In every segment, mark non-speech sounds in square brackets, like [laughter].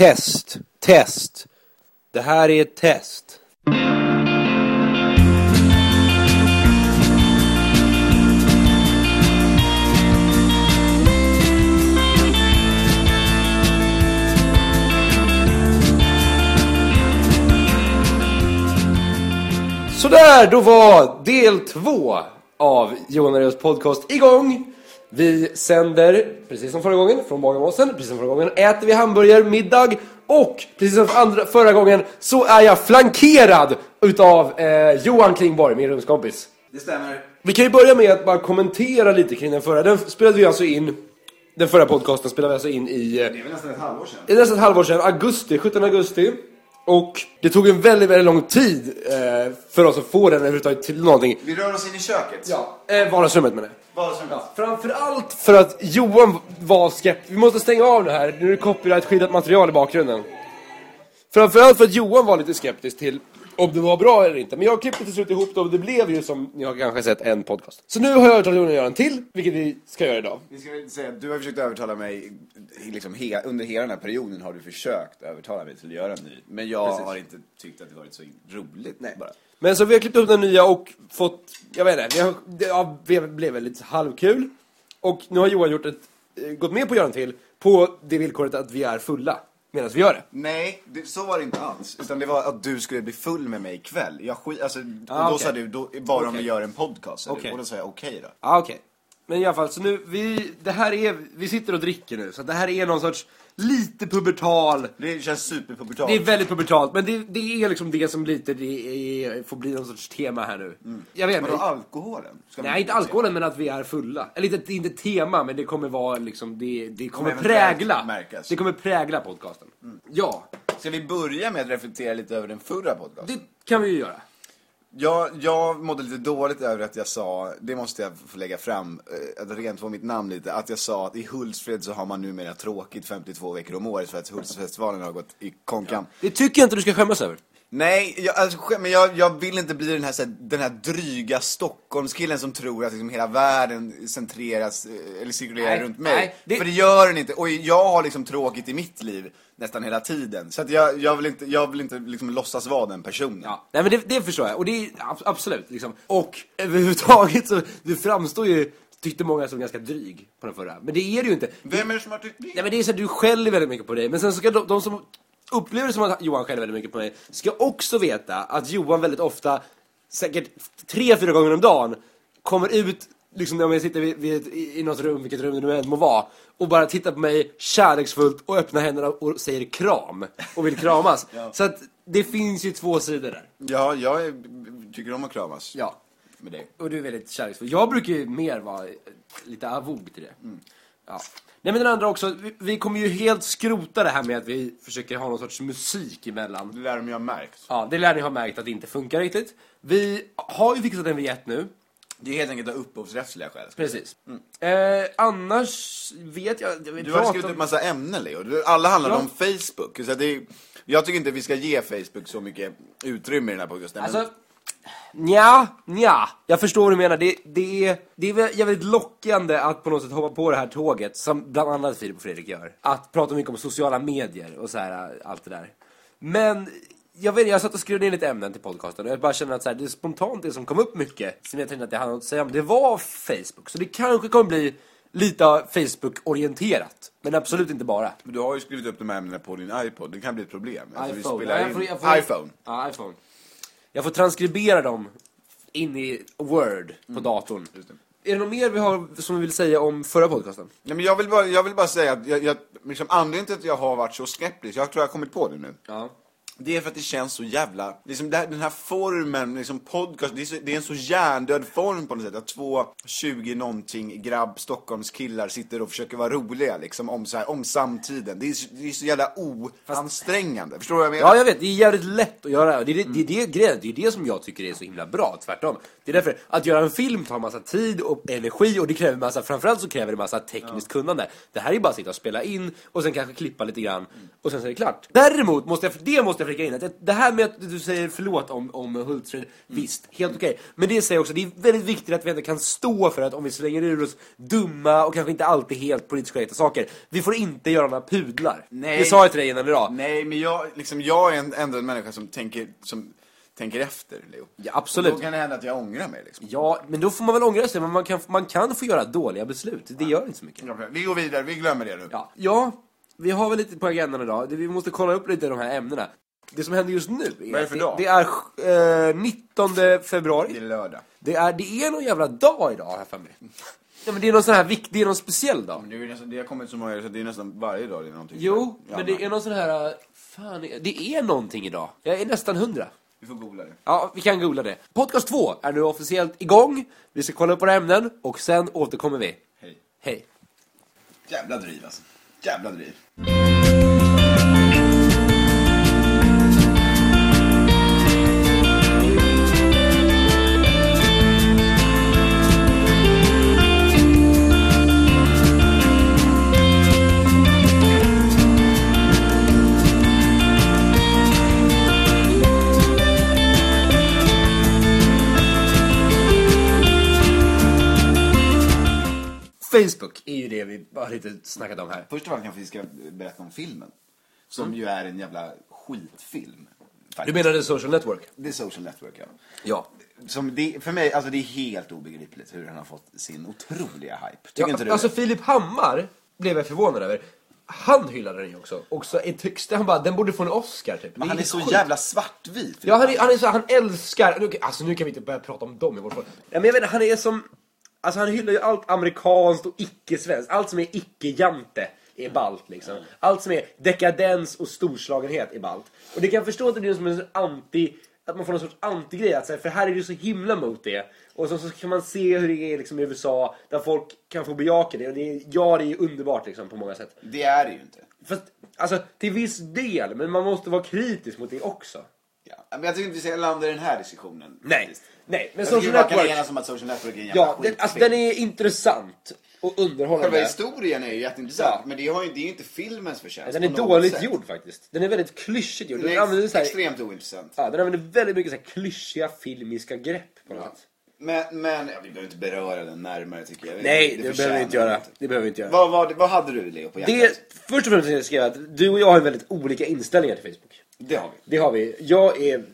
Test, test. Det här är ett test. Sådär, då var del två av Johan Reus podcast igång. Vi sänder, precis som förra gången, från Bagarmossen. Precis som förra gången äter vi hamburgare, middag. Och precis som andra, förra gången så är jag flankerad utav eh, Johan Klingborg, min rumskompis. Det stämmer. Vi kan ju börja med att bara kommentera lite kring den förra. Den spelade vi alltså in, den förra podcasten spelade vi alltså in i... Det är väl nästan ett halvår sedan. det är nästan ett halvår sedan, augusti, 17 augusti. Och det tog en väldigt, väldigt lång tid eh, för oss att få den överhuvudtaget till någonting. Vi rör oss in i köket. Ja, eh, vardagsrummet menar jag. Vardagsrummet. Framförallt för att Johan var skeptisk. Vi måste stänga av det här, nu är det copyright-skyddat material i bakgrunden. Framförallt för att Johan var lite skeptisk till om det var bra eller inte. Men jag klippte till slut ihop det och det blev ju som ni har kanske sett en podcast. Så nu har jag övertalat Johan att göra en till, vilket vi ska göra idag. Vi ska väl säga att du har försökt övertala mig, liksom he, under hela den här perioden har du försökt övertala mig till att göra en ny. Men jag Precis. har inte tyckt att det varit så roligt Nej. bara. Men så vi har klippt upp den nya och fått, jag vet inte, vi har, det ja, det blev väldigt halvkul. Och nu har Johan gjort ett, eh, gått med på att göra en till på det villkoret att vi är fulla medan vi gör det. Nej, det, så var det inte alls. Utan det var att du skulle bli full med mig ikväll. Jag skit, alltså, Ah, och då okej. sa du, då, bara om Okej. vi gör en podcast. eller? Okej. Och då sa jag okej då. Ja, okej. Men i alla fall, så nu, vi, det här är, vi sitter och dricker nu, så det här är någon sorts lite pubertal, Det känns superpubertalt. det är väldigt pubertalt, men det, det är liksom det som lite, det är, får bli någon sorts tema här nu. Jag vet inte. alkoholen? Ska Nej, inte alkoholen, men att vi är fulla. Eller inte, inte tema, men det kommer vara liksom, det, det kommer Kommer prägla. märkas. Det kommer prägla podcasten. Ja, Ska vi börja med att reflektera lite över den förra podcasten? det kan vi ju göra. Jag, jag mådde lite dåligt över att jag sa, det måste jag få lägga fram, eh, att rent på mitt namn lite, att jag sa att i Hultsfred så har man numera tråkigt 52 veckor om året för att Hultsfredsfestivalen har gått i konkan. Det tycker jag inte du ska skämmas över. Nej, jag, alltså, men jag, jag vill inte bli den här, så här, den här dryga Stockholmskillen som tror att liksom hela världen centreras, eh, eller cirkulerar Nej, runt mig. nej, det- För det gör den inte. Och jag har liksom tråkigt i mitt liv nästan hela tiden. Så att jag, jag vill inte, jag vill inte liksom låtsas vara den personen. Ja, nej men det, det förstår jag. Och det är ab- absolut liksom. Och överhuvudtaget så, du framstår ju, tyckte många som ganska dryg på den förra. Men det är det ju inte. Vem är det som har tyckt det? Nej men det är så att du skäller väldigt mycket på dig. Men sen ska de, de som upplever det som att Johan skäller väldigt mycket på mig, ska också veta att Johan väldigt ofta, säkert tre, fyra gånger om dagen, kommer ut Liksom om jag sitter vid, vid, i, något rum, vilket rum det nu än må vara, och bara tittar på mig kärleksfullt och öppnar händerna och säger kram och vill kramas. [laughs] Så att det finns ju två sidor där. Ja, jag är, tycker om att kramas. Ja. Med dig. Och du är väldigt kärleksfull. Jag brukar ju mer vara lite avog till det. Ja. Nej men den andra också, vi, vi kommer ju helt skrota det här med att vi försöker ha någon sorts musik emellan. Det lär de ju ha märkt. Ja, det lär ni ha märkt att det inte funkar riktigt. Vi har ju fixat en vignett nu. Det är helt enkelt av upphovsrättsliga skäl. Precis. Eh, annars vet jag... jag vet, Du har skrivit om- upp massa ämnen Leo. Alla handlar Ja. om Facebook. Så det är, jag tycker inte vi ska ge Facebook så mycket utrymme i den här podcasten. Alltså, nja, nja. Jag förstår vad du menar. Det, det, är, det är jävligt lockande att på något sätt hoppa på det här tåget, som bland annat Filip och Fredrik gör. Att prata mycket om sociala medier och så här, allt det där. Men, jag vet jag satt och skrev ner lite ämnen till podcasten och jag bara känner att så här, det är spontant det som kom upp mycket, som jag tänkte att jag hade något att säga om, det var Facebook. Så det kanske kommer bli lite Facebook-orienterat. Men absolut inte bara. Men du har ju skrivit upp de här ämnena på din iPod. Det kan bli ett problem. Alltså, iPhone. spelar Ja, jag in... får- jag får- iPhone. Ja, iPhone. Jag får transkribera dem in i Word på datorn. Just det. Är det något mer vi har som vi vill säga om förra podcasten? Nej, men jag, vill bara, jag vill bara säga att jag, jag, liksom, anledningen till att jag har varit så skeptisk, jag tror jag har kommit på det nu. Ja. Det är för att det känns så jävla, liksom här, den här formen, liksom podcast, det är, så, det är en så hjärndöd form på något sätt. Att två 20 någonting grabb Stockholmskillar sitter och försöker vara roliga liksom om, så här, om samtiden. Det är, så- det är så jävla oansträngande. Förstår du vad jag menar? Ja, jag vet. Det är jävligt lätt att göra. Det är det, det, är det, det är det som jag tycker är så himla bra, tvärtom. Det är därför, att göra en film tar massa tid och energi och det kräver massa, framförallt så kräver det massa tekniskt kunnande. Det här är bara att sitta och spela in och sen kanske klippa lite grann och sen så är det klart. Däremot måste jag, det måste jag flika in. Att det- här med att du säger förlåt om, om Hultsfred, visst, helt okej. Men det säger också, det är väldigt viktigt att vi ändå kan stå för att om vi slänger ur oss dumma och kanske inte alltid helt politiskt korrekta saker, vi får inte göra några pudlar. Nej. Det sa jag till dig innan idag. Nej, men jag, liksom, jag är en, ändå en människa som tänker, som tänker efter, Leo. Ja, absolut. Då kan det hända att jag ångrar mig. Liksom. Ja, men då får man väl ångra sig, men man kan, man kan få göra dåliga beslut. Det gör inte så mycket. Vi går vidare, vi glömmer det nu. Ja, ja vi har väl lite på agendan idag. Vi måste kolla upp lite de här ämnena. Det som händer just nu är, är det det, det är eh, 19 februari. Det är lördag. Det är, det är någon jävla dag idag, jag för mig. Ja, men det är någon sån här viktig, det är någon speciell dag. Men det, är nästan, det har kommit så många, så det är nästan varje dag det är någonting. Jo, men det är någon sån här... äh, Fan, det är någonting idag. Jag är nästan hundra. Vi får googla det. Ja, vi kan googla det. Podcast 2 är nu officiellt igång. Vi ska kolla upp våra ämnen och sen återkommer vi. Hej. Hej. Jävla driv alltså. Jävla driv. Facebook är ju det vi har lite snackat om här. Först av allt kanske vi ska berätta om filmen. Som ju är en jävla skitfilm. Du faktiskt. menar The Social Network? Det är Social Network, ja. Ja. Som det, för mig, alltså det är helt obegripligt hur den har fått sin otroliga hype. Tycker ja inte du alltså det? Filip Hammar blev jag förvånad över. Han hyllade den ju också. Också i texten, han bara, den borde få en Oscar typ. Men han är helt så sjukt. jävla svartvit. Ja, han, är, han, är så, han älskar... Alltså nu kan vi inte börja prata om dem i vårt. Ja, men jag vet inte, han är som... Alltså han hyllar ju allt amerikanskt och icke-svenskt. Allt som är icke-jante är ballt liksom. Allt som är dekadens och storslagenhet är ballt. Och det kan jag förstå att det blir som en anti... Att man får någon sorts antigrej. Att, så här, för här är det så himla mot det. Och så, så kan man se hur det är liksom, i USA. Där folk kan få bejaka det. Och det är, ja, det är ju underbart liksom, på många sätt. Det är det ju inte. Fast, alltså till viss del. Men man måste vara kritisk mot det också. Men jag tycker inte vi ska landa i den här diskussionen. Nej, faktiskt. nej. Men Jag tycker Social Network... enas om att Social Network är en jävla Ja, den, alltså, den är intressant och Själva underhållande. historien är ju jätteintressant, Ja. men det, har ju, det är ju inte filmens förtjänst. Den är dåligt sätt. gjord faktiskt. Den är väldigt klyschigt gjord. Den Den är använder, så här, extremt ointressant. ja, den använder väldigt mycket så här, klyschiga filmiska grepp på något Ja. Men, men ja, vi behöver inte beröra den närmare tycker jag. Nej, det, förtjänar behöver vi inte göra. Det behöver vi inte göra. Vad, vad, vad hade du Leo på hjärtat? Det, först och främst vill jag skriva att du och jag har väldigt olika inställningar till Facebook. Det har vi. Det har vi. Jag är,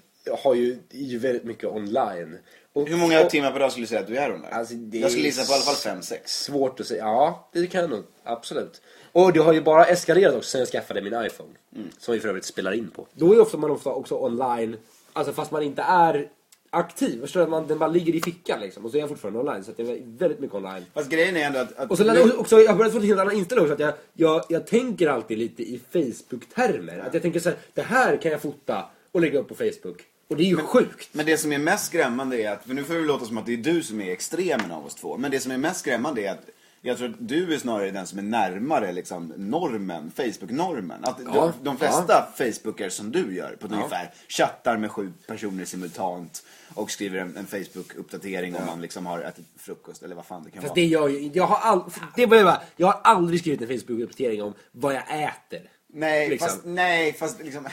har ju, är ju väldigt mycket online. Och, Hur många och, timmar per dag skulle du säga att du är online? Alltså, det jag skulle gissa på i alla fall fem sex. Svårt att säga. Ja, det kan jag nog. Absolut. Och det har ju bara eskalerat också sen jag skaffade min iPhone. Mm. Som vi för övrigt spelar in på. Då är ofta man ofta också online, alltså fast man inte är aktiv. Förstår du? Att Man, den bara ligger i fickan liksom. Och så är jag fortfarande online. Så jag är väldigt mycket online. Fast grejen är ändå att... att Och lärde jag också, jag har börjat få en helt annan inställning också. Att jag, jag, jag tänker alltid lite i Facebook-termer. Att jag tänker så här, det här kan jag fota och lägga upp på Facebook. Och det är ju sjukt. Men det som är mest skrämmande är att, för nu får det låta som att det är du som är extremen av oss två. Men det som är mest skrämmande är att jag tror att du är snarare den som är närmare liksom, normen, Facebook-normen. Att Ja, de, de flesta Facebookar som du gör på ett ungefär chattar med sju personer simultant och skriver en, en Facebook-uppdatering om man liksom har ätit frukost eller vad fan det kan Fast vara. det gör ju, jag har, all, det var bara, jag har aldrig skrivit en Facebook-uppdatering om vad jag äter. Nej, liksom. fast, nej, fast liksom...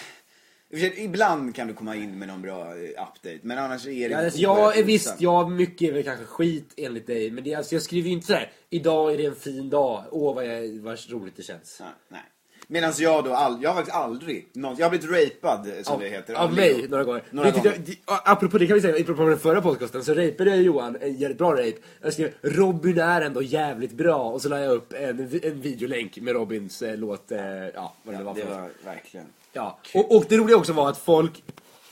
Ibland kan du komma in med någon bra eh, update, men annars är det Ja, alltså, jag visst, jag mycket är väl kanske skit enligt dig. Men det, alltså, jag skriver ju inte sådär, idag är det en fin dag, åh vad, jag, vad roligt det känns. Ja, nej. Medan jag då, all, jag har faktiskt aldrig, någon, jag har blivit rapad eh, som Av, det heter. av mig några gånger. Några det tyckte gånger. Jag, det, apropå det kan vi säga, apropå den förra podcasten så rapade jag Johan, en jävligt bra rape. Jag skrev Robin är ändå jävligt bra och så la jag upp en, en videolänk med Robins eh, låt, eh, ja vad det nu var Det för något. var verkligen. Ja. Och, och det roliga också var att folk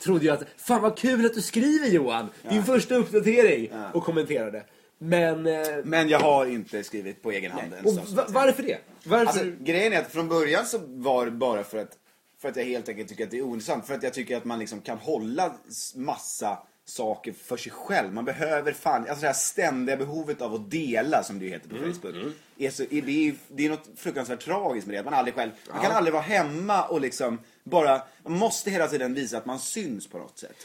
trodde ju att Fan vad kul att du skriver Johan! Din första uppdatering! Ja. Och kommenterade. Men... Eh, Men jag har inte skrivit på egen hand och va, varför det? Varför? Alltså, grejen är att från början så var det bara för att, för att jag helt enkelt tycker att det är ointressant. För att jag tycker att man liksom kan hålla massa saker för sig själv. Man behöver fan, alltså det här ständiga behovet av att dela som det ju heter på Mm, Facebook. Är så, är, det, är, det är något fruktansvärt tragiskt med det. Att man aldrig själv, man kan aldrig vara hemma och liksom bara, man måste hela tiden visa att man syns på något sätt.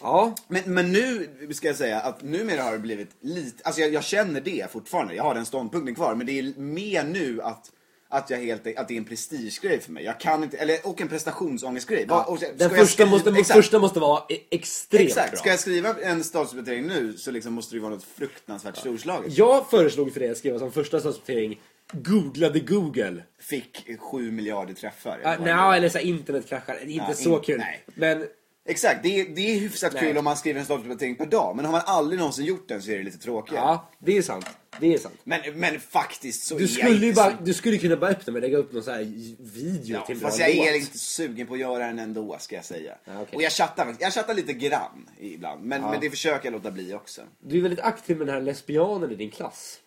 ja. Men, men nu ska jag säga att numera har det blivit lite, alltså jag, jag känner det fortfarande, jag har den ståndpunkten kvar, men det är mer nu att, att jag helt att det är en prestigegrej för mig. Jag kan inte, eller, och en prestationsångestgrej. Vad- och- Den första skriva- måste, exakt. första måste vara e- extremt Exakt, bra. ska jag skriva en statusuppdatering nu så liksom måste det vara något fruktansvärt storslaget. Jag föreslog för dig att skriva som första sortering Googlade Google. Fick sju miljarder träffar. Det Nej, eller så här. Det är inte Ja, så in- kul. nej. Men Exakt, det är, det är hyfsat Nej. kul om man skriver en statusuppdatering per dag. Men har man aldrig någonsin gjort den så är det lite tråkigare. ja, det är sant. Det är sant. Men, men faktiskt så är Du jag skulle ju inte bara, du skulle kunna bara öppna med lägga upp någon så här video Ja, till fast jag är låt. inte sugen på att göra den ändå, ska jag säga. Ja, okej. Och jag chattar, jag chattar lite grann ibland. Men, men det försöker jag låta bli också. Du är väldigt aktiv med den här lesbianen i din klass.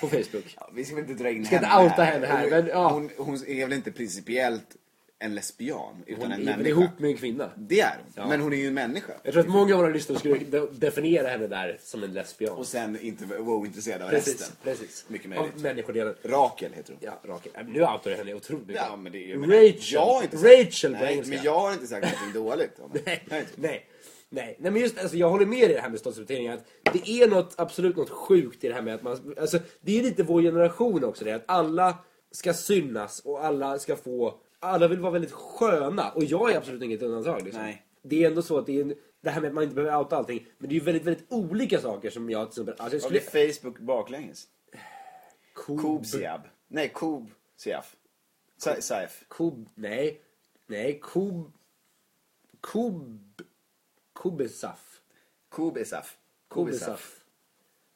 På Facebook. [laughs] Ja, vi ska väl inte dra in Ska inte henne outa henne här, men, ja. hon, hon är väl inte principiellt en lesbian, utan Hon en är människa. väl ihop med en kvinna. Det är hon. Ja. Men hon är ju en människa. Jag tror att många av våra lyssnare skulle de- definiera henne där som en lesbian. Och sen inte wow-intresserad av Precis, resten. precis. Mycket möjligt. Av människodelen. Rakel heter hon. Ja, Rakel. Äh, Nu outar du henne otroligt mycket. Ja, men det är ju... Rachel. Jag inte Rachel på nej, engelska. Men jag har inte sagt någonting [laughs] dåligt om henne. Nej, nej, nej. Nej men just alltså, jag håller med i det här med statsrepetering att det är något, absolut något sjukt i det här med att man, alltså det är lite vår generation också det att alla ska synas och alla ska få, alla vill vara väldigt sköna och jag är absolut inget undantag liksom. Nej. Det är ändå så att det är en, det här med att man inte behöver outa allting, men det är ju väldigt, väldigt olika saker som jag till exempel, alltså jag skulle... Facebook baklänges? Kob, Kob-Siab. Nej, Kob-Siaf. Sa- Saif. Kob, nej, nej, Kob, Kob, Kobesaf. Kob-Isaf. Kobesaf.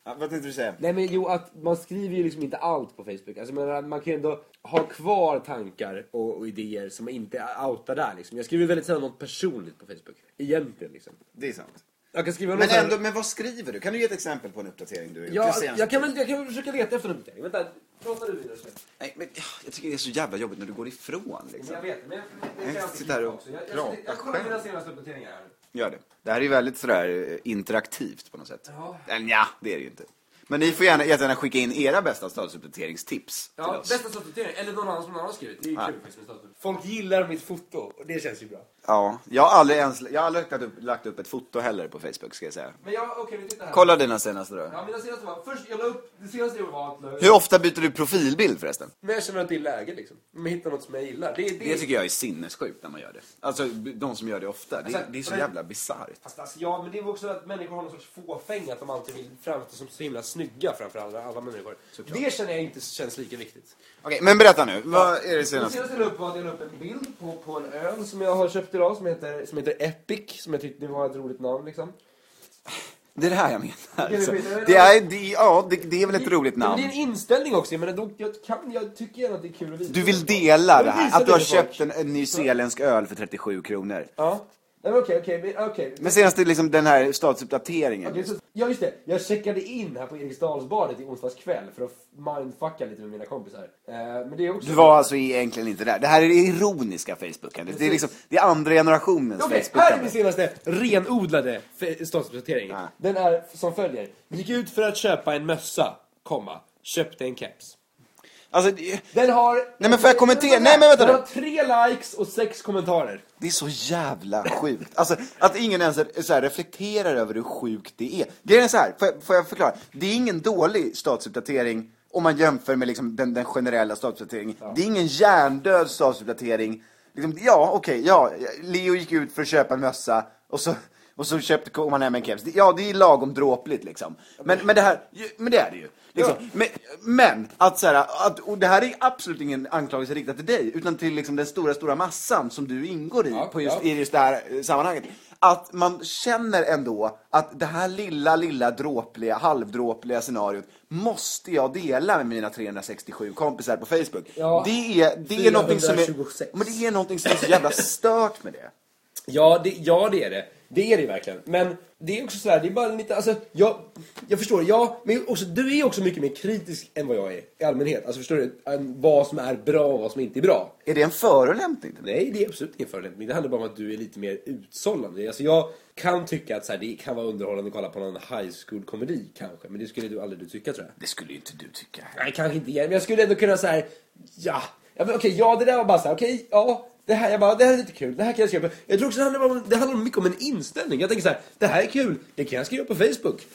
Ja, vad tänkte du säga? Nej men jo, att man skriver ju liksom inte allt på Facebook. Alltså, men man kan ju ändå ha kvar tankar och, och idéer som inte outar där liksom. Jag skriver väldigt sällan något personligt på Facebook. Egentligen liksom. Det är sant. Jag kan skriva Men något här- ändå, men vad skriver du? Kan du ge ett exempel på en uppdatering du har gjort? Ja, Det senaste. jag kan, väl, jag kan väl försöka leta efter en uppdatering. Vänta, prata du vidare. Nej, men ja, jag tycker det är så jävla jobbigt när du går ifrån liksom. Jag vet, men jag, Jag jag kan alltid sitter här och också. Jag, jag, jag, jag kollar mina själv. senaste uppdateringar här. Gör det. Det här är ju väldigt sådär eh, interaktivt på något sätt. Ja. Eller ja, det är det ju inte. Men ni får gärna, jättegärna skicka in era bästa statusuppdateringstips till Ja, oss. bästa statusuppdatering, eller någon annan som någon annan har skrivit. Det är ju Ja. kul faktiskt med statusuppdatering. Folk gillar mitt foto och det känns ju bra. Ja, jag har aldrig ens, jag har aldrig lagt upp, lagt upp ett foto heller på Facebook ska jag säga. Men jag, okej vi tittar här. Kolla dina senaste då. Ja, mina senaste var, först jag la upp, det senaste jag var att Hur ofta byter du profilbild förresten? Men jag känner att det är läge liksom. Man hittar något som jag gillar. Det, det, Det tycker jag är sinnessjukt när man gör det. Alltså de som gör det ofta. Det, Alltså, det är så men- jävla bisarrt. Alltså, ja, men det är också att människor har någon sorts fåfänga att de alltid vill framstå som så himla snygga framför alla, alla människor. Det känner jag inte känns lika viktigt. Okej, men berätta nu. Vad är det Det senaste? senaste jag la upp var att jag la upp en bild på, på en öl som jag har köpt idag som heter, som heter Epic, som jag tyckte var ett roligt namn liksom. Det är det här jag menar. Det Alltså, det- det, är, det, ja, det, det är väl ett roligt Men namn. det är en inställning också, jag menar, då, jag, kan, jag tycker gärna att det är kul att visa. Du vill dela det här. Att du har det köpt en, en nyzeeländsk öl för 37 kronor. Ja. Nej men okej, okej, okej. Men senaste liksom den här statusuppdateringen. Okej, så, ja just det, jag checkade in här på Eriksdalsbadet i onsdags kväll för att mindfucka lite med mina kompisar. Eh, men det är också... Du var alltså egentligen inte där. Det här är det ironiska Facebookande. Det är liksom, det är andra generationens Okej, här är min Facebookande. senaste renodlade fe- statusuppdatering. Ja. Den är som följer. Gick ut för att köpa en mössa, komma, köpte en keps. Alltså, det, Den har... Nej, men får jag kommentera? Nej, men vänta Den har tre likes och sex kommentarer. det är så jävla sjukt. Alltså, att ingen ens så här, reflekterar över hur sjukt det är. Grejen är så här, får jag, får jag förklara? Det är ingen dålig statusuppdatering om man jämför med liksom den, den generella statusuppdateringen. Det är ingen hjärndöd statusuppdatering. Liksom, ja, okej, ja. Leo gick ut för att köpa en mössa och så, och så köpte kom han hem en keps. Ja, det är lagom dråpligt liksom. Men, men det här, men det är det ju. Liksom. Men, men att så här, att, och det här är absolut ingen anklagelse riktad till dig, utan till liksom den stora, stora massan som du ingår i Ja, på just, ja. i just det här eh, sammanhanget. Att man känner ändå att det här lilla, lilla dråpliga, halvdråpliga scenariot måste jag dela med mina 367 kompisar på Facebook. Ja. det är, det är någonting som är, 426. men det är någonting som är så jävla stört med det. Ja det, ja, det är det. Det är det verkligen. Men det är också sådär, det är bara lite, alltså, jag, jag förstår, ja, men också, du är också mycket mer kritisk än vad jag är i allmänhet. Alltså förstår du, vad som är bra och vad som inte är bra. Är det en förolämpning? Nej, det är absolut ingen förolämpning. Det handlar bara om att du är lite mer utsållande. Alltså jag kan tycka att så här, det kan vara underhållande att kolla på någon high school komedi kanske. Men det skulle du aldrig du tycka tror jag. Det skulle ju inte du tycka. Nej, kanske inte. Men jag skulle ändå kunna säga ja. ja men okej, ja det där var bara så här, okej, ja. Det här, jag bara, det här är lite kul, det här kan jag skriva på. Jag tror också det handlar, om, det handlar mycket om en inställning. Jag tänker så här, det här är kul, det kan jag skriva på Facebook.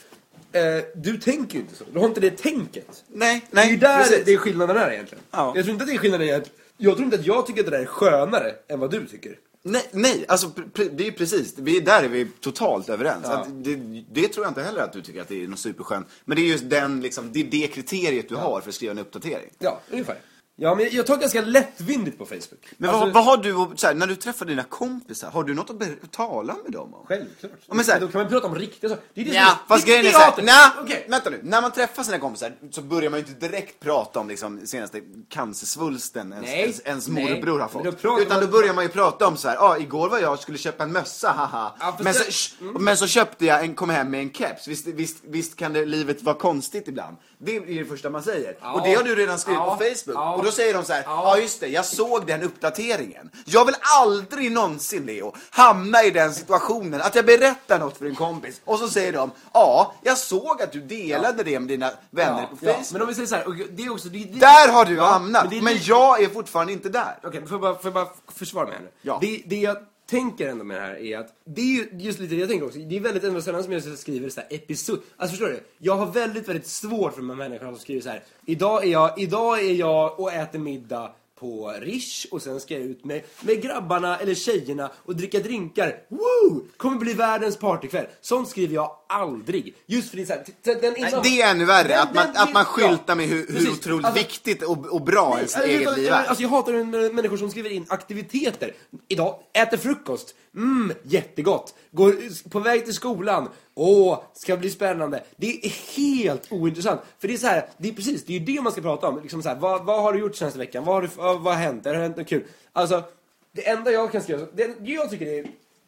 eh, du tänker ju inte så. Du har inte det tänket. Nej, Det är ju nej, där precis. det är skillnaden är egentligen. Ja. Jag tror inte att det är skillnaden att, jag tror inte att jag tycker att det där är skönare än vad du tycker. Nej, nej, alltså det är ju precis, vi, där är vi totalt överens. Ja. Det, det tror jag inte heller att du tycker att det är något superskönt. Men det är just den, liksom, det är det kriteriet du har för att skriva en uppdatering. Ja, ungefär. Ja, men jag tar ganska lättvindigt på Facebook. Men Alltså, vad, vad har du, så här, när du träffar dina kompisar, har du något att ber- tala med dem om? Självklart. Ja, men så här- Då kan man prata om riktiga saker. Det är det som Ja, är- fast grejen är såhär, nej, Okej. vänta nu. När man träffar sina kompisar så börjar man ju inte direkt prata om liksom senaste cancersvulsten ens, Nej. ens, ens morbror har då fått. pratar Utan då börjar man ju prata om så här, ja igår var jag skulle köpa en mössa, haha. Ja, men, så, sh- men så köpte jag en, kom hem med en keps. Visst, visst, visst kan det, livet vara konstigt ibland. Det är det första man säger. Ja. Och det har du redan skrivit Ja. på Facebook. Ja. Då säger de så här, ja. Ja. just det, jag såg den uppdateringen. Jag vill aldrig någonsin, Leo, hamna i den situationen att jag berättar något för en kompis och så säger de, ja, jag såg att du delade det med dina vänner Ja, på ja. Facebook. Men om vi säger så här, och det är också... Det, det, Där har du Ja, hamnat, det men, det- jag är fortfarande inte där. Okej, får, jag bara, får jag bara försvara mig här nu? Ja. Det, det jag tänker ändå med det här är att, det är ju just lite det jag tänker också, det är väldigt ändå sällan som jag skriver så här episod, alltså förstår du? Jag har väldigt, väldigt svårt för de här människorna som skriver så här. idag är jag, idag är jag och äter middag på Rish och sen ska jag ut med, med grabbarna eller tjejerna och dricka drinkar. Woo! Kommer bli världens partykväll. Sånt skriver jag aldrig. Just för det är så här, den Nej, Det är ännu värre, Den- att man, den- att man ja, skyltar med hur, hur otroligt Alltså- viktigt och, och bra ens eget liv är. Alltså jag hatar människor som skriver in aktiviteter. Idag, äter frukost. Mm, jättegott. Går på väg till skolan. Åh, ska bli spännande. Det är helt ointressant. För det är så här, det är precis, det är ju det man ska prata om. Liksom så här, vad, vad har du gjort senaste veckan? Vad har, du, vad, har hänt? Har det hänt något kul? Alltså, det enda jag kan skriva, det, jag tycker är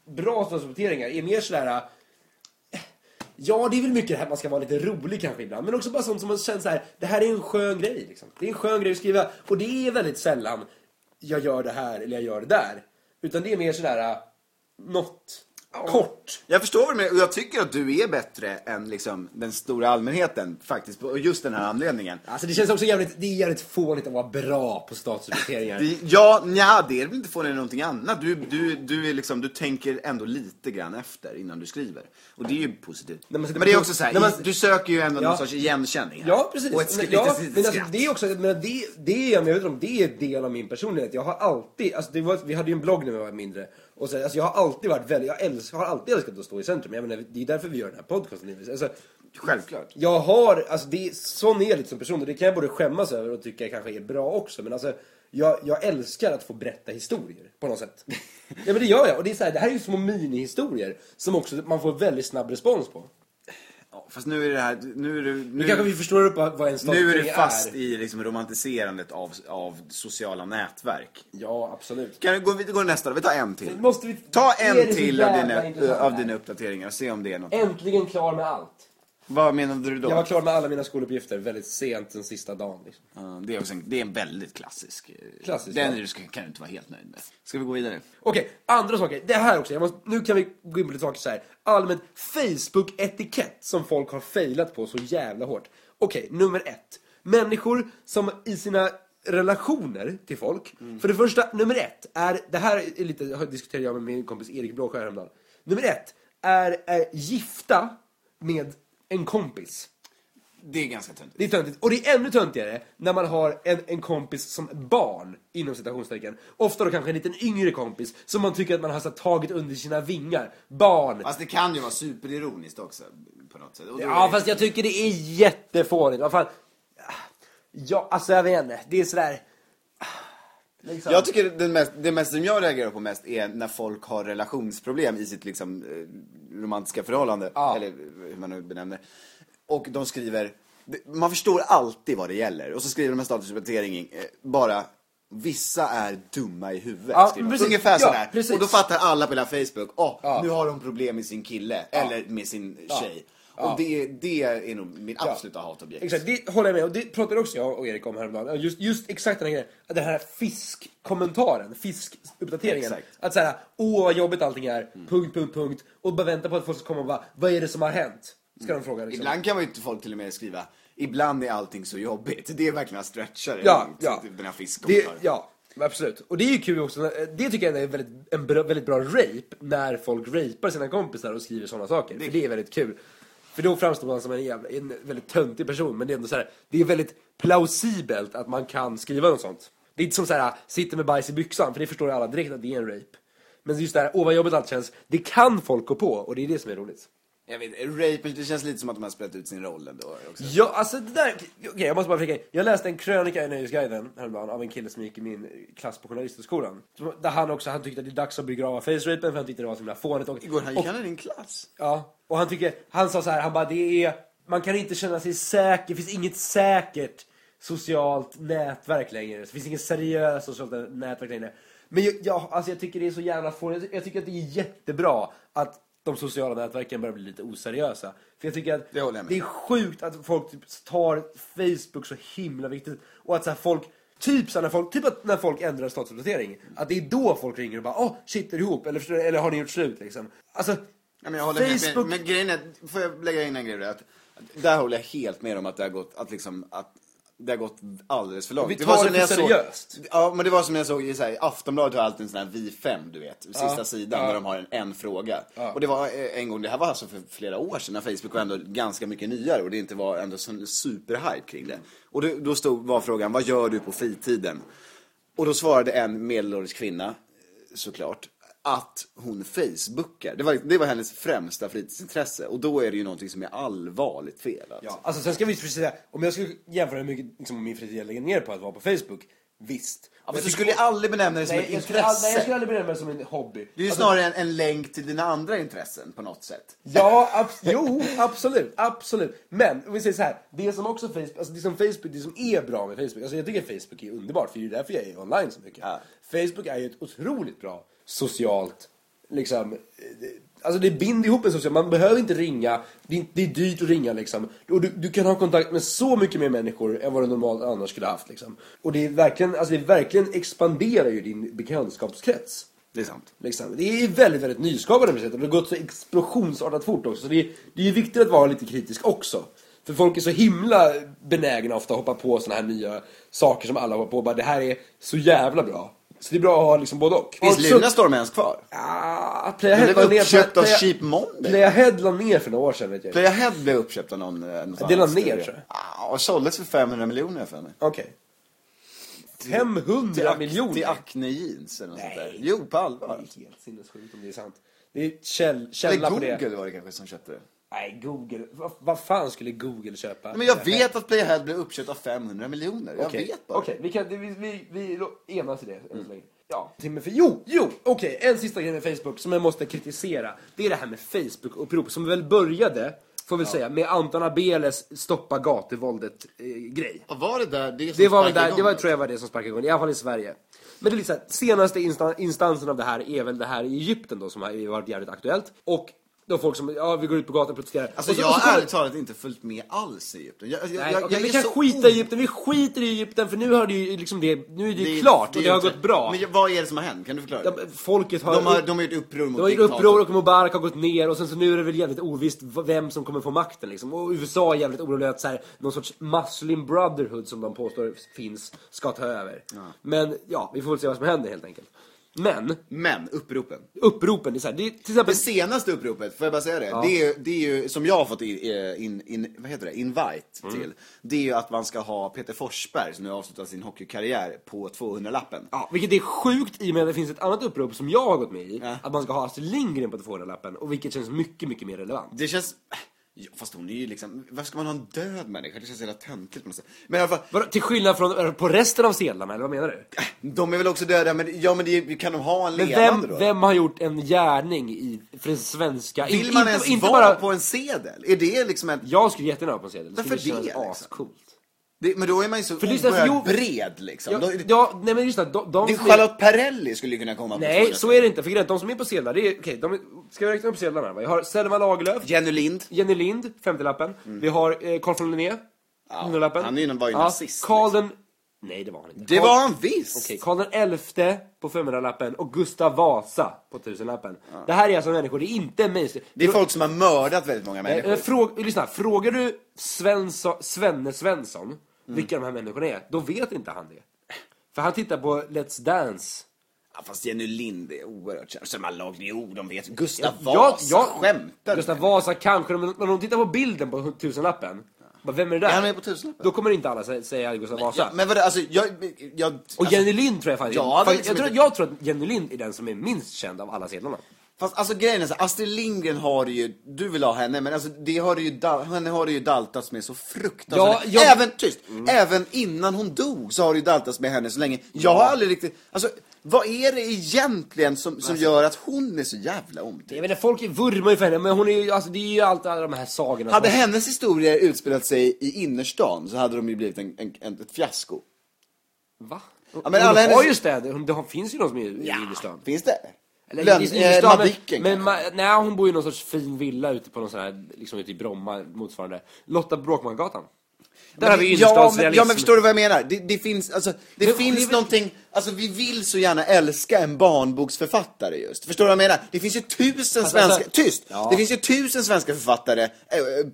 bra statusuppdateringar är mer sådär eh, Ja, det är väl mycket det här att man ska vara lite rolig kanske ibland. Men också bara sånt som man känner så här, det här är en skön grej liksom. Det är en skön grej att skriva. Och det är väldigt sällan jag gör det här eller jag gör det där. Utan det är mer sådär, eh, något kort. Jag förstår vad du menar och jag tycker att du är bättre än liksom, den stora allmänheten faktiskt, på just den här anledningen. Alltså det känns också jävligt, det är jävligt fånigt att vara bra på statusuppdateringar. Det- Ja, nja, det är väl inte från någonting annat. Du, du, du, är liksom, du tänker ändå lite grann efter innan du skriver. Och det är ju positivt. När man sitter Men det är på- också så här, när man- du söker ju ändå Ja. någon sorts igenkänning. här. Ja, precis. Och ett Men- ja, litet, men alltså, skratt. det är också, men det, det är jag medveten om, det är en del av min personlighet. Jag har alltid, alltså det var, vi hade ju en blogg när vi var mindre. Och så, alltså jag har alltid varit väldigt, jag älskar, har alltid älskat att stå i centrum. Jag menar, det är därför vi gör den här podcasten. Alltså, Självklart. jag har, alltså det, sån är jag lite som person och det kan jag både skämmas över och tycka kanske är bra också. Men alltså, jag, jag älskar att få berätta historier på något sätt. [laughs] ja men det gör jag. Och det är så här, det här är ju små minihistorier som också man får väldigt snabb respons på. Ja, fast nu är det här, nu är det, Nu nu, kanske vi förstår upp vad en nu är det fast är. i liksom romantiserandet av, av sociala nätverk. Ja, absolut. Kan vi gå, vi går nästa då? Vi tar en till. Måste vi... Ta Är en till av dina, av dina uppdateringar och se om det är något. Äntligen klar med allt. Vad menade du då? Jag var klar med alla mina skoluppgifter väldigt sent den sista dagen. Liksom. Ja, det, är också en, det är en väldigt klassisk. eh, Klassisk, Den ja. du ska, kan du inte vara helt nöjd med. Ska vi gå vidare? Okej, andra saker. Det här också. Måste, nu kan vi gå in på lite saker så här. Allmänt Facebook-etikett som folk har failat på så jävla hårt. Okej, nummer ett. Människor som i sina relationer till folk. För det första, nummer ett är, det här är lite, diskuterade jag med min kompis Erik Blåskär häromdagen. Nummer ett är, är gifta med en kompis. Det är ganska töntigt. Det är töntigt. Och det är ännu töntigare när man har en, en kompis som barn, inom citationstecken. Ofta då kanske en liten yngre kompis som man tycker att man har så, tagit under sina vingar. Barn. Fast det kan ju vara superironiskt också på något sätt. Ja, fast jag tycker det är jättefånigt. Vad fan. Ja, alltså jag vet inte. Det är sådär... Liksom. Jag tycker det mest, det mest som jag reagerar på mest är när folk har relationsproblem i sitt liksom, eh, romantiska förhållande. Ja. Eller hur man nu benämner Och de skriver, man förstår alltid vad det gäller. Och så skriver de en statusuppdatering eh, bara Vissa är dumma i huvudet. Ja, precis. Ungefär Ja, sådär. precis. Och då fattar alla på hela Facebook, åh, Ja. nu har de problem med sin kille. Eller med sin tjej. Och det, det är nog mitt absoluta hatobjekt. Exakt, det håller jag med Och det pratade också jag och Erik om häromdagen. Just, just exakt den här grejen. Den här fiskkommentaren, fiskuppdateringen. Exakt. Att såhär, åh vad jobbigt allting är, punkt, punkt, punkt. Och bara vänta på att folk ska komma och bara, vad är det som har hänt? Ska de fråga liksom. Ibland kan man ju inte folk till och med skriva Ibland är allting så jobbigt. Det är verkligen att stretcha det. Ja, ja. Den här Det, fiskkommentaren. ja, absolut. Och det är ju kul också, det tycker jag är väldigt, en bra, väldigt bra rape, när folk rapar sina kompisar och skriver sådana saker. För det är väldigt kul. För då framstår man som en, jävla, en väldigt töntig person. Men det är ändå så här, det är väldigt plausibelt att man kan skriva något sånt. Det är inte som så här, sitter med bajs i byxan, för det förstår ju alla direkt att det är en rape. Men just det här, åh vad jobbigt allt känns, det kan folk gå på och det är det som är roligt. Jag vet, rape, det känns lite som att de har spelat ut sin roll ändå också. Ja, alltså det där, okej jag måste bara flika. Jag läste en krönika i Nöjesguiden häromdagen av en kille som gick i min klass på Journalisthögskolan. Där han också, han tyckte att det är dags att begrava face-rapen för han tyckte det var så himla fånigt. Och, Igår, han och, gick han i din klass? Ja, och han tycker, han sa så här, han bara det är, man kan inte känna sig säker, det finns inget säkert socialt nätverk längre. Det finns inget seriöst socialt nätverk längre. Men jag, jag, alltså jag tycker det är så jävla fånigt. Jag tycker att det är jättebra att de sociala nätverken börjar bli lite oseriösa. För jag tycker att Det jag det är sjukt att folk typ tar Facebook så himla viktigt. Och att så folk, typ så när folk, typ att när folk ändrar statusuppdatering. Att det är då folk ringer och bara åh, shit är ihop? Eller, eller har ni gjort slut liksom? Alltså, Ja, men håller med. Facebook... Men, men grejen är, får jag lägga in en grej där? Att där håller jag helt med om att det har gått, att liksom, att det har gått alldeles för långt. Vi det tar som det för såg- seriöst. Ja, men det var som jag såg i så här, Aftonbladet har alltid en sån här Vi 5, du vet, sista sidan, där de har en, en fråga. Och det var eh, en gång, det här var alltså för flera år sedan, när Facebook var ändå ganska mycket nyare och det inte var ändå sån superhype kring det. Och då, då stod, var frågan, vad gör du på fritiden? Och då svarade en medelålders kvinna, eh, såklart, att hon facebookar. Det var, det var hennes främsta fritidsintresse. Och då är det ju någonting som är allvarligt fel. Alltså. Ja, alltså sen ska vi precis säga, om jag skulle jämföra hur mycket liksom, min fritid jag lägger ner på att vara på Facebook, visst. Ja, Men du skulle aldrig benämna det som nej, ett jag intresse. all, nej, jag skulle aldrig benämna det som en hobby. Det är ju Alltså, snarare en, en länk till dina andra intressen på något sätt. Ja, abs- jo, absolut, absolut. Men om vi säger så här, det som också Facebook, alltså det som Facebook, det som är bra med Facebook, alltså jag tycker Facebook är underbart, för det är därför jag är online så mycket. Ja. Facebook är ju ett otroligt bra socialt, liksom, eh, alltså det binder ihop en social, man behöver inte ringa, det är, det är dyrt att ringa liksom. Och du, du kan ha kontakt med så mycket mer människor än vad du normalt annars skulle ha haft liksom. Och det är verkligen, alltså det verkligen expanderar ju din bekantskapskrets. Det är sant. Liksom. Det är väldigt, väldigt nyskapande på sätt och det har gått så explosionsartat fort också. Så det är, det är viktigt att vara lite kritisk också. För folk är så himla benägna ofta att hoppa på såna här nya saker som alla hoppar på. Bara, det här är så jävla bra. Så det är bra att ha liksom både och. Finns Lunarstorm ens kvar? Den Playahead blev uppköpt av Playa- Cheap Monday. Playahead la ner för några år sedan vet jag. Playahead blev uppköpt av någon... eh, någon Det la ner, studio. tror jag. Ja, och såldes för 500 miljoner för mig. Okej. 500 Till, miljoner? till Acne Jeans eller något sånt där. Nej. Jo, på Det allvar. är helt sinnessjukt om det är sant. Det är käll, Eller källa på det. Google var det kanske som köpte det. Nej, Google. Vad, vad fan skulle Google köpa? Men jag vet att Playahead blev uppköpt av 500 miljoner. Jag Okej, vet bara. Okej, vi, kan, vi, vi, vi enas i det än så länge. Ja. Timme för, jo, jo, okej, en sista grej med Facebook som jag måste kritisera. Det är det här med Facebook-upprop som väl började, får vi säga, med Anton Abeles stoppa gatuvåldet-grej. Och var det där det som det var väl sparkade där, igång det var, tror jag var det som sparkade igång, i alla fall i Sverige. Men det är här, senaste instan, instansen av det här är väl det här i Egypten då som har varit jävligt aktuellt. Och då folk som, ja vi går ut på gatan och protesterar. Alltså och så, jag har ärligt talat inte följt med alls i Egypten. Jag, jag, Nej, jag, jag vi kan skita i Egypten, vi skiter i Egypten för nu har det ju liksom det, nu är det, är- klart och det är har gått bra. Men vad är det som har hänt? Kan du förklara? Ja, men folket har, de, har, de har gjort uppror mot de har gjort uppror och Mubarak har gått ner och sen så nu är det väl jävligt ovisst vem som kommer få makten liksom. Och USA är jävligt oroliga att så här, någon sorts Muslim Brotherhood som de påstår finns ska ta över. Men ja, vi får väl se vad som händer helt enkelt. Men, Men, uppropen. uppropen, det är så här, det är till exempel... Det senaste uppropet, får jag bara säga det? Det, är, det är ju, som jag har fått in, in, in, vad heter det? invite Mm. till. Det är ju att man ska ha Peter Forsberg, som nu avslutat sin hockeykarriär, på 200-lappen. Ja, vilket är sjukt i och med att det finns ett annat upprop som jag har gått med i. Ja. Att man ska ha Astrid Lindgren på 200-lappen. Och vilket känns mycket, mycket mer relevant. Det känns... Ja, fast hon är ju liksom... Varför ska man ha en död människa? Det känns jävla töntigt på något sätt. Men i alla fall, Vadå, till skillnad från eh, på resten av sedlarna, eller vad menar du? de är väl också döda, men ja men det, kan de ha en Men levande vem, då? vem har gjort en gärning i, för den svenska... Vill man inte, ens vara bara, på en sedel? Är det liksom en... Jag skulle jättegärna ha på en sedel. Det Varför skulle kännas det, liksom? ascoolt. Det, men då är man ju så För lyssna, oerhört jo- bred liksom. Ja, Då- ja, nej men lyssna, de, de det är Charlotte Perrelli skulle ju kunna komma på Nej, så är det inte. För grejen de som är på sedlar, det är, okej, de är, ska vi räkna upp sedlarna? Jag har Selma Lagerlöf, Jenny Lind. Jenny Lind, 50-lappen. Vi har eh, Carl von Linné, 100-lappen. han är ju- var ju ja, nazist, liksom. den... Nej, det var han inte. Det Karl- var han visst! Okej, Karl den elfte på 500-lappen och Gustav Vasa på 1000-lappen. Det här är alltså människor, det är inte mainstream. Det är folk som har mördat väldigt många människor. eh, Fråg, lyssna, frågar du Svensson, Svenne Svensson Mm. Vilka de här människorna är, då vet inte han det. För han tittar på Let's Dance. Ja, fast Jenny Lind är oerhört känd. Selma Lagerlöf, jo de vet. Gustav Vasa, ja, skämtar? Gustav Vasa kanske, men när de tittar på bilden på tusenlappen. bara, Vem är det där? Är han med på tusenlappen? Då kommer inte alla sä- säga Gustav Vasa. Ja, men vadå, alltså jag... jag Och alltså, Jenny Lind tror jag faktiskt. Ja, det är liksom jag, tror, inte- jag tror att Jenny Lind är den som är minst känd av alla sedlarna. Fast alltså grejen är så Astrid Lindgren har ju, du vill ha henne, men alltså det har det ju, henne har det ju daltats med så fruktansvärt. Ja, jag- Även, tyst, även innan hon dog så har det ju daltats med henne så länge. Jag har aldrig riktigt, alltså vad är det egentligen som, som gör att hon är så jävla omtyckt? Jag vet inte, folk vurmar ju för henne, men hon är ju, alltså det är ju allt alla de här sagorna. Hade som- hennes historia utspelat sig i innerstan så hade de ju blivit en, en, en, ett fiasko. Va? men hon alla har hennes- ju städer, det finns ju någon som är i innerstan. Finns det? Eller Lön- i eh, innerstan, men, Madicken men ma, nej, hon bor i någon sorts fin villa ute på någon sån här, liksom ute i Bromma, motsvarande. Lotta Bråkmangatan. Där har vi ja, men, innerstadsrealism. ja men förstår du vad jag menar? Det, det finns, alltså, det Men finns det någonting, alltså vi vill så gärna älska en barnboksförfattare just. Förstår du vad jag menar? Det finns ju tusen Alltså, svenska, alltså- tyst! Ja. Det finns ju tusen svenska författare, eh,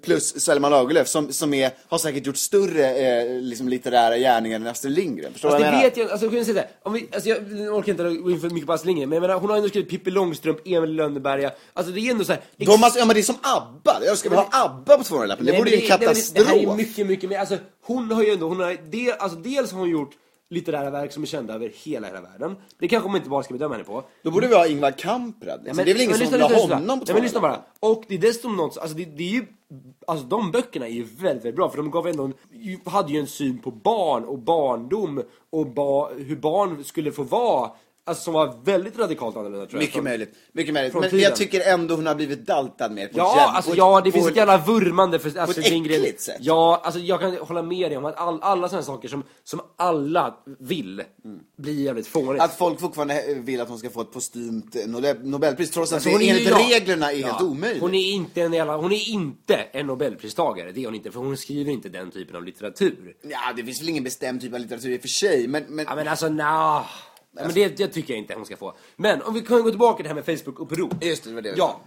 plus Selma Lagerlöf, som, som är, har säkert gjort större eh, liksom, litterära gärningar än Astrid Lindgren. Förstår du Alltså vad det jag menar? vet jag alltså jag säga det. Om vi, alltså jag orkar inte gå in för mycket på Astrid Lindgren, men jag menar, hon har ändå skrivit Pippi Långstrump, Emil Lönneberga. Alltså det är ändå så här. De, alltså, ja men det är som ABBA, jag ska väl ha ABBA på 200-lappen? Det vore ju en nej, katastrof. Det här är mycket, mycket mer. Alltså, hon har ju ändå, hon har, del, alltså, dels har hon gjort litterära verk som är kända över hela, hela världen. Det kanske man inte bara ska bedöma henne på. Då borde vi ha Ingvar Kamprad. Liksom. men- det är väl ingen som vill ha honom på Nej, men lyssna 200 bara. Och det är dessutom något, alltså det, det är ju, alltså de böckerna är ju väldigt, väldigt bra för de gav ändå, en, hade ju en syn på barn och barndom och ba, hur barn skulle få vara, alltså som var väldigt radikalt annorlunda tror jag. Mycket Från- möjligt. Mycket möjligt. Men tiden. jag tycker ändå hon har blivit daltad mer på ett Ja, alltså på ett- ja, det på finns ett- ett jävla vurmande för Astrid ett Lindgren. äckligt sätt. Ja, alltså jag kan hålla med dig om att all, alla sådana saker som, som alla vill blir jävligt fånigt. Att folk fortfarande vill att hon ska få ett postumt Nobel- Nobelpris trots att Alltså, det hon är ju- enligt ja. reglerna är helt Ja. omöjligt. Hon är inte en jävla, hon är inte en nobelpristagare, det är hon inte, för hon skriver inte den typen av litteratur. Ja, det finns väl ingen bestämd typ av litteratur i och för sig, men... men... Ja men alltså nja. Men det, det tycker jag inte hon ska få. Men om vi kan gå tillbaka till det här med Facebook-upprop. Just det, det var det jag Ja.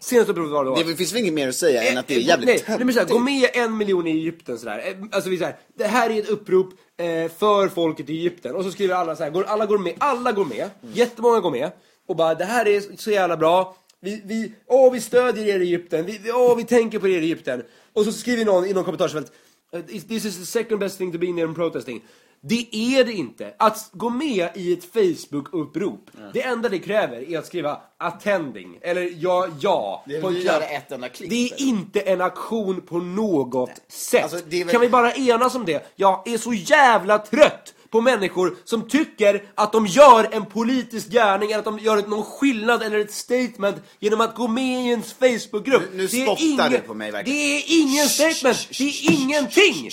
Senaste uppropet var då. Det finns väl inget mer att säga än att det är Eh, jävligt nej, nej, men så här. Gå med en miljon i Egypten sådär. Eh, Alltså vi säger, det här är ett upprop eh, för folket i Egypten. Och så skriver alla så här, går, alla går med, alla går med, jättemånga går med. Och bara, det här är så jävla bra. Vi, vi, åh vi stödjer er i Egypten, vi, vi- åh vi tänker på er i Egypten. Och så skriver någon i någon kommentarsfält, eh, this is the second best thing to be in protesting. Det är det inte. Att gå med i ett Facebook-upprop, det enda det kräver är att skriva attending, eller ja, ja. Det är på en göra ett enda klick, Det är eller? inte en aktion på något sätt. Alltså, väl- Kan vi bara enas om det? Jag är så jävla trött på människor som tycker att de gör en politisk gärning eller att de gör någon skillnad eller ett statement genom att gå med i en Facebookgrupp. Nu- nu Det är spottar ingen- du på mig, verkligen. Det är ingen statement, det är ingenting!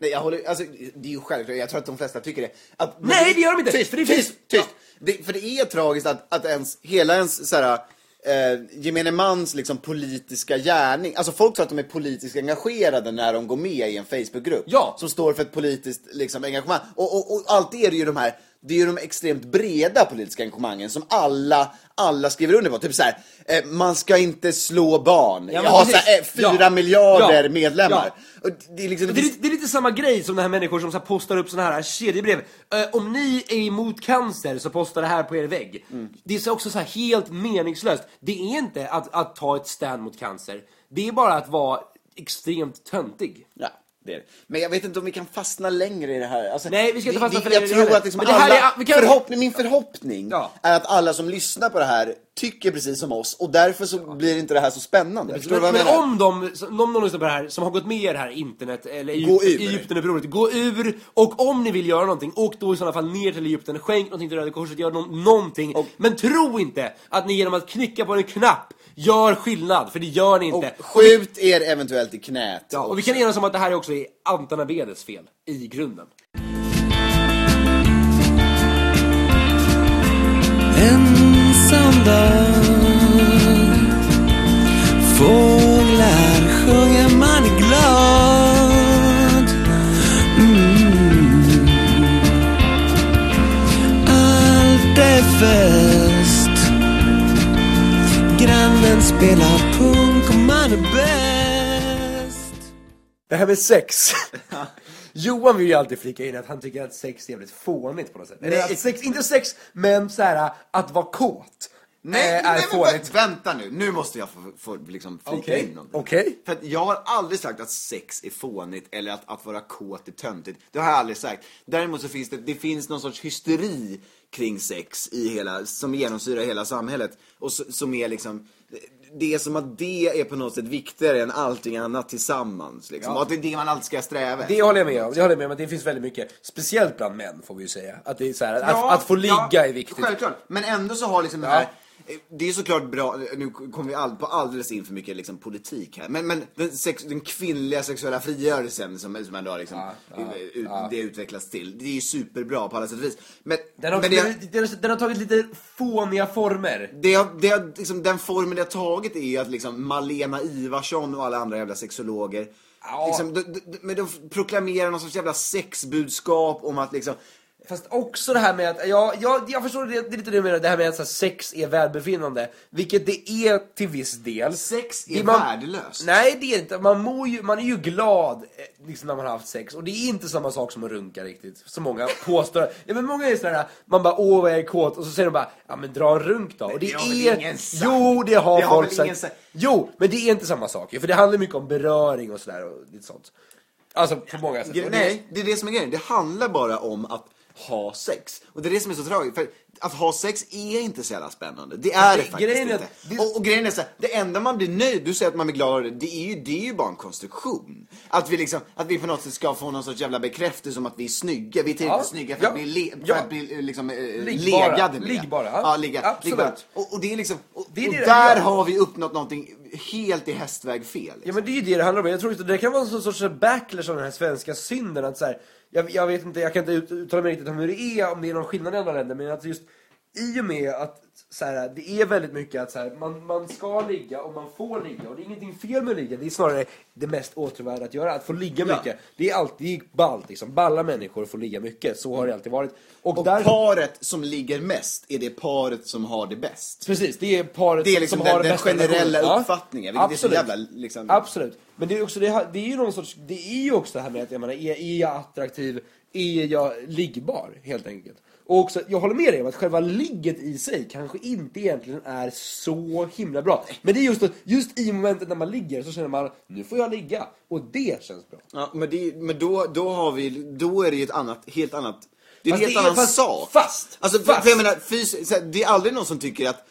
Nej, jag håller, alltså, det är ju självklart, jag tror att de flesta tycker det. Att, Nej, det gör de inte, Tyst, för det tyst, tyst. Det, för det är tragiskt att, att ens, hela ens såhär, eh, gemene mans liksom politiska gärning, alltså folk tror att de är politiskt engagerade när de går med i en Facebookgrupp. Ja. Som står för ett politiskt liksom, engagemang. Och, och, och alltid är det ju de här, det är ju de extremt breda politiska engagemangen som alla, alla skriver under på. Typ såhär, eh, man ska inte slå barn. Ja, jag har såhär, eh, fyra Ja. miljarder Ja. medlemmar. Det är liksom, Det är, lite, det är lite samma grej som de här människor som så postar upp såna här kedjebrev. Eh, om ni är emot cancer så posta det här på er vägg. Mm. Det är så också så helt meningslöst. Det är inte att, att ta ett stand mot cancer. Det är bara att vara extremt töntig. Ja, det. Men jag vet inte om vi kan fastna längre i det här. Alltså, Nej, vi ska inte fastna för Jag länge i tror att liksom alla, är- kan- förhoppning, min förhoppning Ja. är att alla som lyssnar på det här tycker precis som oss och därför så blir inte det här så spännande. Förstår du vad Men, jag men menar? om de, om någon lyssnar på det här, som har gått med i det här internet, eller. Egyptenupproret, gå ur. Och om ni vill göra någonting, åk då i sådana fall ner till Egypten, skänk någonting till Röda Korset, gör nå- någonting. Och- men tro inte att ni genom att klicka på en knapp gör skillnad, för det gör ni Och inte. skjut er eventuellt i knät. Ja, och vi kan enas om att det här också är Antanabedes fel, i grunden. Dag Fåglar sjunger man glad mm. Allt är fest Grannen spelar punk och man är bäst Det här med sex. [laughs] Johan vill ju alltid flika in att han tycker att sex är jävligt fånigt på något sätt. Eller Nej. att sex, inte sex, men så här att vara kåt. Nej, eh, är nej men fånigt. vä- vänta nu, nu måste jag få, få liksom flika Okej, in någonting. okej. För att jag har aldrig sagt att sex är fånigt eller att, att vara kåt är töntigt. Det har jag aldrig sagt. Däremot så finns det, det finns någon sorts hysteri kring sex i hela, som genomsyrar hela samhället. Och så, som är liksom, det är som att det är på något sätt viktigare än allting annat tillsammans. Liksom. Ja. Och att det är det man alltid ska sträva efter. Det håller jag med om. Det håller jag med om. att Det finns väldigt mycket, speciellt bland män får vi ju säga. Att det är så här, att, Ja, att få ligga ja, är viktigt. Självklart. Men ändå så har liksom Ja. det här det är såklart bra, nu kommer vi all, på alldeles in för mycket liksom politik här. Men, men den, sex, den kvinnliga sexuella frigörelsen som, som ändå har liksom, Ja, ja, ut, ja. det utvecklats till. Det är ju superbra på alla sätt och vis. Men, Den har, men det, den, den har tagit lite fåniga former. det, har- det, har liksom, den formen det har tagit är ju att liksom Malena Ivarsson och alla andra jävla sexologer Ja. Liksom, de, de, men de proklamerar någon sorts jävla sexbudskap om att liksom Fast också det här med att, ja, jag, jag förstår det, det är lite det menar, det här med att så här, sex är välbefinnande. Vilket det är till viss del. Sex är man- värdelöst. Nej det är inte, man, mår ju, man är ju glad eh, liksom, när man har haft sex. Och det är inte samma sak som att runka riktigt. Som många påstår. [laughs] Ja men många är sådär, man bara åh vad jag är kåt. Och så säger de bara, ja men dra en runk då. Och det har väl är, ingen sagt. jo det har Det har folk väl ingen sagt. sagt. Jo, men det är inte samma sak ju, För det handlar mycket om beröring och sådär och lite sånt. Alltså på många sätt. Och det- Nej, det är det som är grejen. Det handlar bara om att ha sex. Och det är det som är så tragiskt. För att ha sex är inte så jävla spännande. Det är det det- faktiskt grejen inte. det- Och, och grejen är så här, det enda man blir nöjd, du säger att man blir glad av det, det är ju, det är ju bara en konstruktion. Att vi liksom, att vi på något sätt ska få någon sorts jävla bekräftelse om att vi är snygga. Vi är tillräckligt Ja, snygga för ja, att bli, le, för ja. att bli eh, liksom, eh, Liggbara. legade med. Liggbara, ja. Ligga, Absolut. liggbara. Och, och det är liksom, och, och där har vi uppnått någonting helt i hästväg fel. Ja Liksom. men det är ju det det handlar om. Jag tror att det kan vara en sorts backlash av den här svenska synden. Att så här, jag, jag vet inte, jag kan inte ut- uttala mig riktigt om hur det är, om det är någon skillnad i andra länder. Men att just i och med att så här, det är väldigt mycket att så här, man, man ska ligga och man får ligga. Och det är ingenting fel med att ligga. Det är snarare det mest åtråvärda att göra. Att få ligga Ja. mycket. Det är alltid ballt liksom. Balla människor får ligga mycket. Så har det alltid varit. Och, Och där... paret som ligger mest är det paret som har det bäst. Precis, det är paret Det är liksom som den- har den bästa generella relationen. Ja, uppfattningen, så absolut. jävla, liksom- Absolut. Men det är, också, det, det är ju någon sorts, det är ju också det här med att jag menar, är, är jag attraktiv, är jag liggbar helt enkelt. Och också, jag håller med dig om att själva ligget i sig kanske inte egentligen är så himla bra. Men det är just, att- just i momentet när man ligger så känner man, nu får jag ligga. Och det känns bra. Ja, men, det, men då, då har vi, då är det ju ett annat, helt annat, det är en Fast helt det är annan fast- sak. fast- Alltså, för, fast. för jag menar, fys, det är aldrig någon som tycker att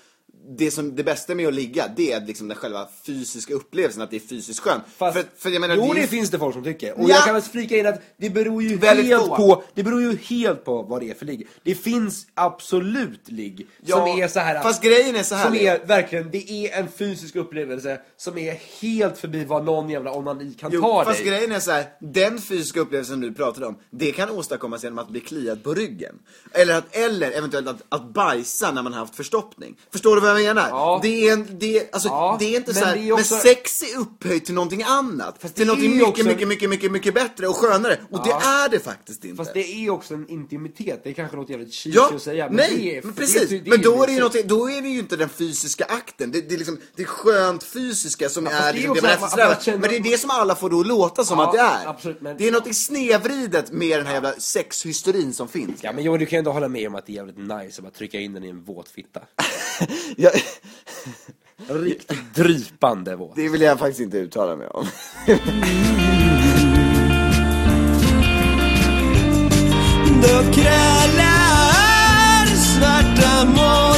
det, som, det bästa med att ligga, det är liksom den själva fysiska upplevelsen, att det är fysiskt skönt. Fast, för, för jag menar, jo, det, är- finns det folk som tycker. Och Ja. jag kan väl flika in att det beror ju Väldigt helt få. på, det beror ju helt på vad det är för ligg. Det finns absolut ligg Ja, som är så här. fast grejen är så här, Som är verkligen, det är en fysisk upplevelse som är helt förbi vad någon jävla onani kan Jo, ta fast dig. grejen är så här, den fysiska upplevelsen du pratade om, det kan åstadkommas genom att bli kliad på ryggen. Eller, att, eller eventuellt att, att bajsa när man har haft förstoppning. Förstår du vad jag menar? Ja. Det, är en, det, alltså, Ja, det är inte men så här, det är också- men sex är upphöjt till någonting annat. Fast till det någonting mycket, också- mycket, mycket, mycket, mycket bättre och skönare. Och det är det faktiskt inte. Fast det är också en intimitet. Det är kanske låter jävligt cheesy Ja, att säga. Men nej, det är, men det precis. är- det men då är, det ju någonting, då är det ju inte den fysiska akten. Det, det, är liksom, det är skönt fysiska som är det är liksom det man eftersträvar. känner- Men det är det som alla får då låta som Ja, att det är. absolut, men- Det är något snedvridet med den här jävla sexhysterin som finns. Ja men jo, du kan ju ändå hålla med om att det är jävligt nice att bara trycka in den i en våt fitta. [laughs] Jag, Riktigt drypande våt. det vill jag faktiskt inte uttala mig om. Då krallar svarta molnen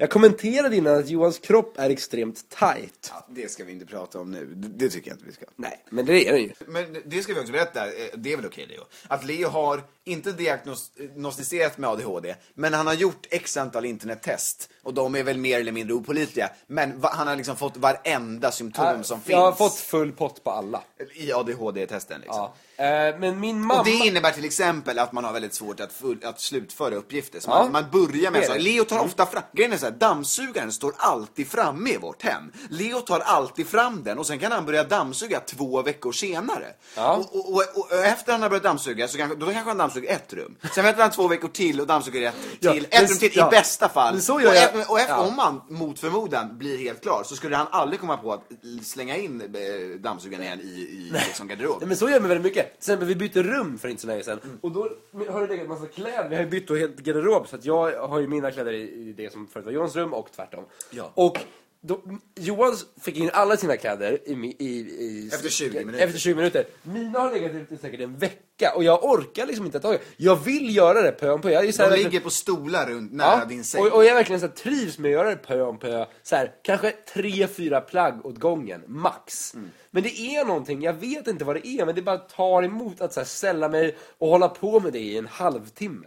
Jag kommenterade innan att Johans kropp är extremt tight. Ja, det ska vi inte prata om nu. Det, det tycker jag inte vi ska. Nej, men det är den ju. Men det ska vi också berätta, eh, det är väl okej Leo? Att Leo har inte diagnostiserat med ADHD, men han har gjort x antal internettest. Och de är väl mer eller mindre opolitliga. Men va, han har liksom fått varenda symptom som jag har finns fått full pott på alla. i ADHD-testen. Liksom. Ja. Eh, men min mamma... Och det innebär till exempel att man har väldigt svårt att, full, att slutföra uppgifter. Så Ja. man, man börjar med så. det. Leo tar ofta fram, grejen är så här, dammsugaren står alltid framme i vårt hem. Leo tar alltid fram den och sen kan han börja dammsuga två veckor senare. Ja. Och, och, och, och efter han har börjat dammsuga, så kanske, då kanske han dammsuger ett rum. Sen väntar han två veckor till och dammsuger ett till. ett rum till i bästa fall. Men så gör jag- och efter, ja. om han mot förmodan blir helt klar så skulle han aldrig komma på att slänga in eh, dammsugaren igen i, i liksom, garderoben. Nej, men så gör vi väldigt mycket. Exempel vi bytte rum för inte så länge sedan. Och då har det legat massa kläder. Vi har ju bytt helt garderob. Så att jag har ju mina kläder i, i det som förut var Johans rum och tvärtom. Ja. Och då, Johan fick in alla sina kläder i, i, i, Efter 20 minuter. Efter 20 minuter. Mina har legat ute säkert en vecka och jag orkar liksom inte ta Jag vill göra det pö om pö. Jag är så här De ligger på stolar runt nära Ja, din säng. och, och jag verkligen så här, trivs med att göra det pö om pö. Så här, kanske tre, fyra plagg åt gången, max. Mm. Men det är någonting, jag vet inte vad det är, men det bara tar emot att så här, ställa mig och hålla på med det i en halvtimme.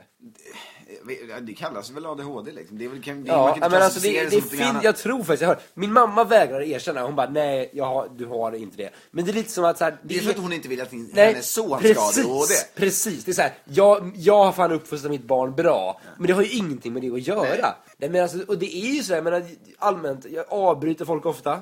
Det kallas väl ADHD liksom. Det är väl, kan, det, Ja, man kan men alltså det, det fint, annat. jag tror faktiskt, jag hör, min mamma vägrar erkänna, hon bara nej, jag har, du har inte det. Men det är lite som att så här, Det är för att hon inte vill att Nej, hennes son ska ha ADHD. Precis, det är så här, jag, jag har fan uppfostrat mitt barn bra, men det har ju ingenting med det att göra. Nej. Nej. men alltså, och det är ju så här, jag menar, allmänt, jag avbryter folk ofta.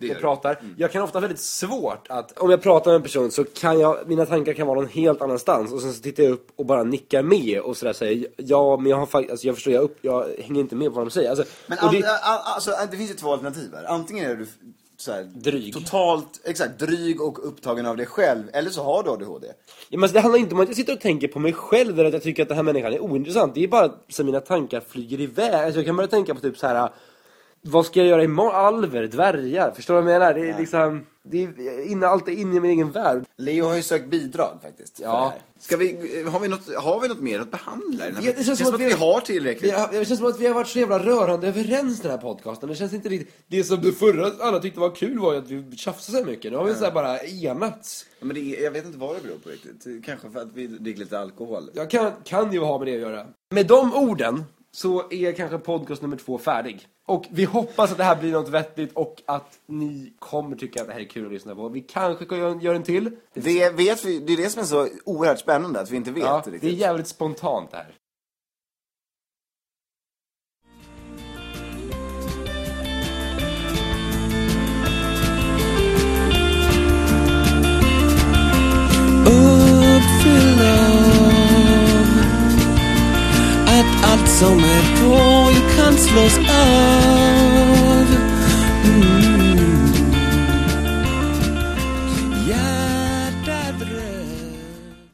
Det och pratar. Jag kan ofta ha väldigt svårt att, om jag pratar med en person så kan jag, mina tankar kan vara någon helt annanstans och sen så tittar jag upp och bara nickar med och sådär säger ja men jag har faktiskt, alltså jag förstår, jag, upp, jag hänger inte med på vad de säger. Alltså, Men all, det, all, alltså, det finns ju två alternativ här. Antingen är du här, Dryg. totalt exakt, dryg och upptagen av dig själv, eller så har du ADHD. Ja, men alltså, det handlar inte om att jag sitter och tänker på mig själv eller att jag tycker att den här människan är ointressant. Det är bara att mina tankar flyger iväg. Alltså, jag kan börja tänka på typ så här. Vad ska jag göra imorgon? Alver, dvärgar. Förstår du vad jag menar? Det är liksom... Det är inne, allt är inne i min egen värld. Leo har ju sökt bidrag faktiskt. Ja. Ska vi, har, vi något, har vi något mer att behandla? Ja, det känns som som att vi- vi har tillräckligt. det känns som att vi har varit så jävla rörande överens den här podcasten. Det känns inte riktigt... Det som det förra alla tyckte var kul var ju att vi tjafsade så mycket. Nu har vi så här bara enats. Men det, jag vet inte vad det beror på riktigt. Kanske för att vi dricker lite alkohol. Jag kan, kan ju ha med det att göra. Med de orden så är kanske podcast nummer två färdig. Och vi hoppas att det här blir något vettigt och att ni kommer tycka att det här är kul att lyssna på. Vi kanske kan göra göra en till. Det, Det, vet vi, det är det som är så oerhört spännande, att vi inte vet ja, det är riktigt. jävligt spontant det här. uppfyll av att allt som är på ganz los auf.